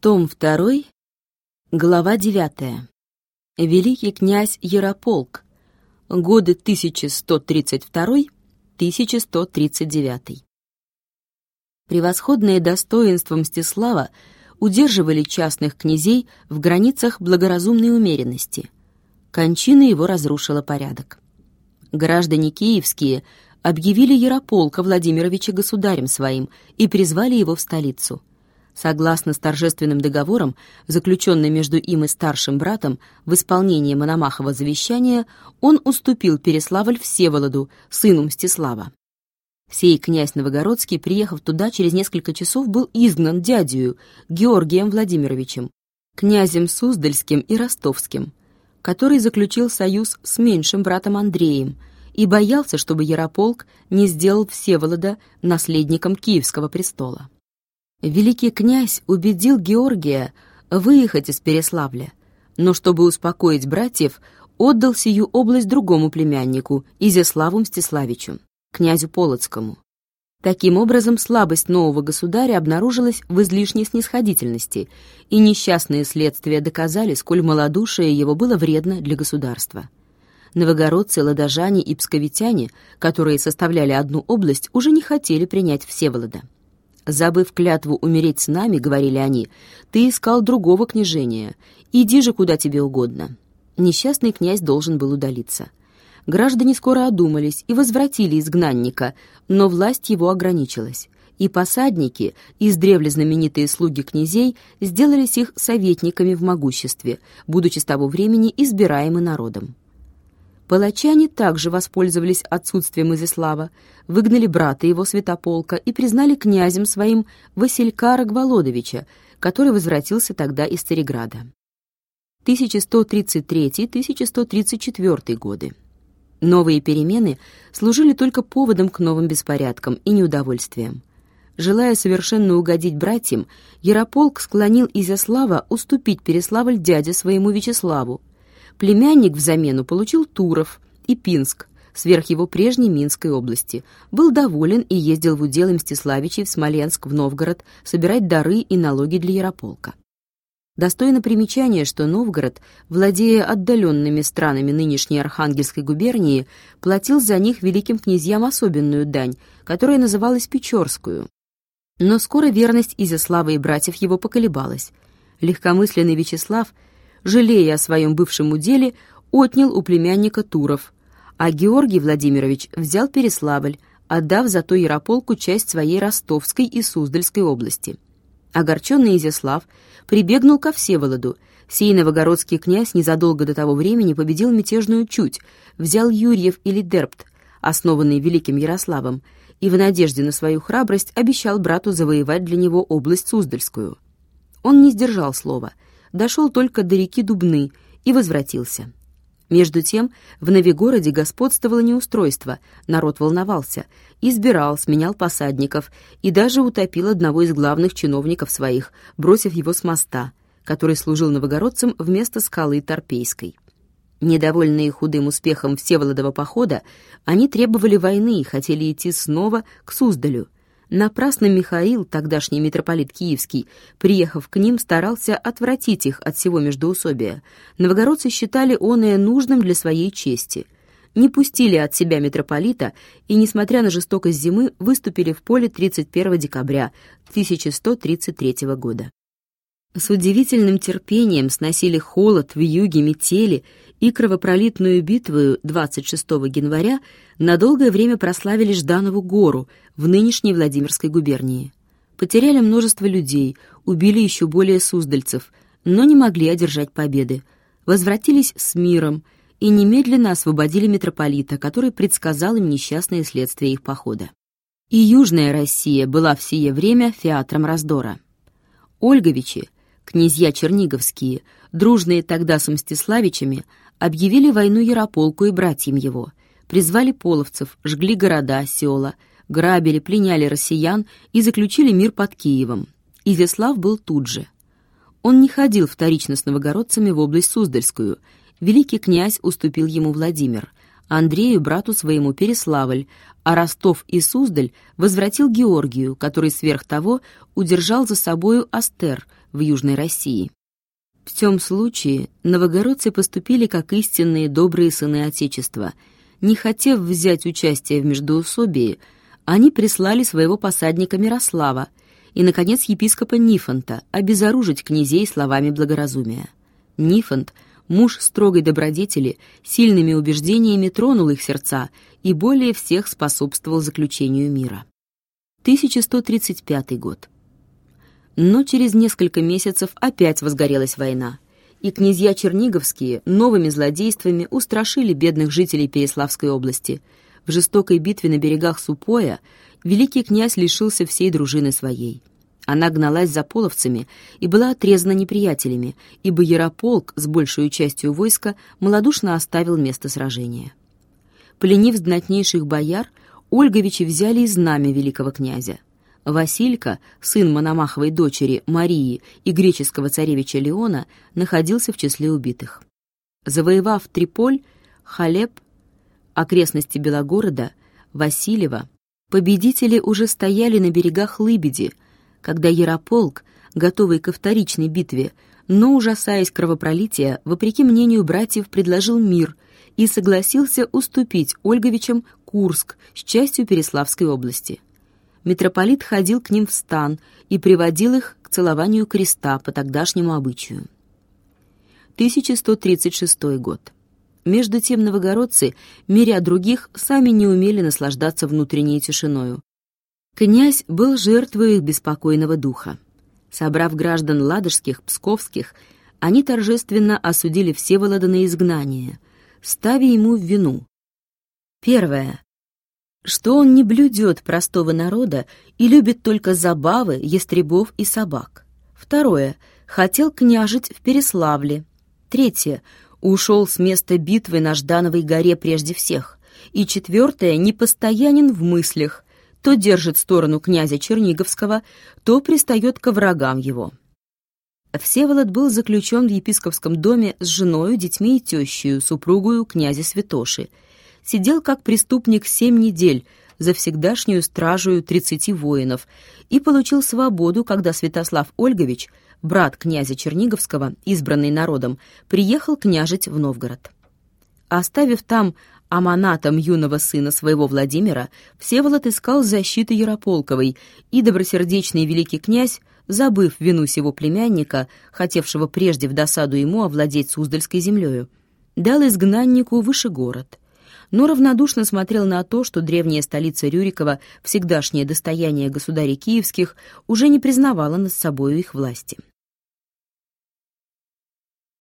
Том 2, глава 9. Великий князь Ярополк. Годы 1132-1139. Превосходное достоинство Мстислава удерживали частных князей в границах благоразумной умеренности. Кончина его разрушила порядок. Граждане киевские объявили Ярополка Владимировича государем своим и призвали его в столицу – Согласно с торжественным договором, заключенным между им и старшим братом, в исполнении Мономахова завещания он уступил Переславль Всеволоду, сыну Мстислава. Сей князь Новогородский, приехав туда через несколько часов, был изгнан дядею Георгием Владимировичем, князем Суздальским и Ростовским, который заключил союз с меньшим братом Андреем и боялся, чтобы Ярополк не сделал Всеволода наследником Киевского престола. Великий князь убедил Георгия выехать из Переславля, но чтобы успокоить братьев, отдал сию область другому племяннику, Изяславу Мстиславичу, князю Полоцкому. Таким образом, слабость нового государя обнаружилась в излишней снисходительности, и несчастные следствия доказали, сколь малодушие его было вредно для государства. Новогородцы, ладожане и псковитяне, которые составляли одну область, уже не хотели принять Всеволода. Забыв клятву умереть с нами, говорили они, ты искал другого княжения. Иди же куда тебе угодно. Несчастный князь должен был удалиться. Граждане скоро одумались и возвратили изгнанника, но власть его ограничилась. И посадники, издревле знаменитые слуги князей, сделались их советниками в могуществе, будучи с того времени избираемы народом. Палачане также воспользовались отсутствием Изяслава, выгнали брата его святополка и признали князем своим Василька Рогволодовича, который возвратился тогда из Цареграда. 1133-1134 годы. Новые перемены служили только поводом к новым беспорядкам и неудовольствиям. Желая совершенно угодить братьям, Ярополк склонил Изяслава уступить Переславль дяде своему Вячеславу, Племянник взамену получил Туров и Пинск, сверх его прежней Минской области, был доволен и ездил в удел Мстиславичей в Смоленск, в Новгород, собирать дары и налоги для Ярополка. Достойно примечания, что Новгород, владея отдаленными странами нынешней Архангельской губернии, платил за них великим князьям особенную дань, которая называлась Печорскую. Но скоро верность Изяслава и братьев его поколебалась. Легкомысленный Вячеслав – жалея о своем бывшем уделе, отнял у племянника Туров, а Георгий Владимирович взял Переславль, отдав зато Ярополку часть своей Ростовской и Суздальской области. Огорченный Изяслав прибегнул ко Всеволоду. Сей новогородский князь незадолго до того времени победил мятежную чуть, взял Юрьев или Дерпт, основанный великим Ярославом, и в надежде на свою храбрость обещал брату завоевать для него область Суздальскую. Он не сдержал слова — дошел только до реки Дубны и возвратился. Между тем, в Новигороде господствовало неустройство, народ волновался, избирал, сменял посадников и даже утопил одного из главных чиновников своих, бросив его с моста, который служил новогородцам вместо скалы Торпейской. Недовольные худым успехом Всеволодова похода, они требовали войны и хотели идти снова к Суздалю — Напрасно Михаил, тогдашний митрополит Киевский, приехав к ним, старался отвратить их от всего междоусобия. Новогородцы считали оное нужным для своей чести. Не пустили от себя митрополита и, несмотря на жестокость зимы, выступили в поле 31 декабря 1133 года. С удивительным терпением сносили холод, вьюги, метели и кровопролитную битву 26 января на долгое время прославили Жданову гору в нынешней Владимирской губернии. Потеряли множество людей, убили еще более суздальцев, но не могли одержать победы. Возвратились с миром и немедленно освободили митрополита, который предсказал им несчастное следствие их похода. И Южная Россия была в время театром раздора. Ольговичи, князья черниговские, дружные тогда с Мстиславичами, объявили войну Ярополку и братьям его, призвали половцев, жгли города, села, грабили, пленяли россиян и заключили мир под Киевом. Изяслав был тут же. Он не ходил вторично с новогородцами в область Суздальскую. Великий князь уступил ему Владимир, Андрею, брату своему, Переславль, а Ростов и Суздаль возвратил Георгию, который сверх того удержал за собою Астер, в Южной России. В том случае новогородцы поступили как истинные добрые сыны Отечества. Не хотев взять участие в междоусобии, они прислали своего посадника Мирослава и, наконец, епископа Нифонта обезоружить князей словами благоразумия. Нифонт, муж строгой добродетели, сильными убеждениями тронул их сердца и более всех способствовал заключению мира. 1135 год. Но через несколько месяцев опять возгорелась война, и князья Черниговские новыми злодействами устрашили бедных жителей Переславской области. В жестокой битве на берегах Супоя великий князь лишился всей дружины своей. Она гналась за половцами и была отрезана неприятелями, ибо Ярополк с большей частью войска малодушно оставил место сражения. Пленив знатнейших бояр, Ольговичи взяли и знамя великого князя. Василька, сын Мономаховой дочери Марии и греческого царевича Леона, находился в числе убитых. Завоевав Триполь, Халеб, окрестности Белогорода, Васильева, победители уже стояли на берегах Лыбеди, когда Ярополк, готовый ко вторичной битве, но, ужасаясь кровопролития, вопреки мнению братьев, предложил мир и согласился уступить Ольговичам Курск с частью Переславской области митрополит ходил к ним в стан и приводил их к целованию креста по тогдашнему обычаю. 1136 год. Между тем новогородцы, миря других, сами не умели наслаждаться внутренней тишиною. Князь был жертвой их беспокойного духа. Собрав граждан ладожских, псковских, они торжественно осудили Всеволода на изгнание, ставя ему в вину. Первое что он не блюдет простого народа и любит только забавы, ястребов и собак. Второе. Хотел княжить в Переславле. Третье. Ушел с места битвы на Ждановой горе прежде всех. И четвертое. Непостоянен в мыслях. То держит сторону князя Черниговского, то пристает ко врагам его. Всеволод был заключен в епископском доме с женою, детьми и тещей, супругою князя Святоши – сидел как преступник семь недель за всегдашнюю стражую тридцати воинов и получил свободу, когда Святослав Ольгович, брат князя Черниговского, избранный народом, приехал княжить в Новгород. Оставив там аманатом юного сына своего Владимира, Всеволод искал защиты Ярополковой, и добросердечный великий князь, забыв вину сего племянника, хотевшего прежде в досаду ему овладеть Суздальской землею, дал изгнаннику выше город — но равнодушно смотрел на то, что древняя столица Рюрикова, всегдашнее достояние государей киевских, уже не признавала над собою их власти.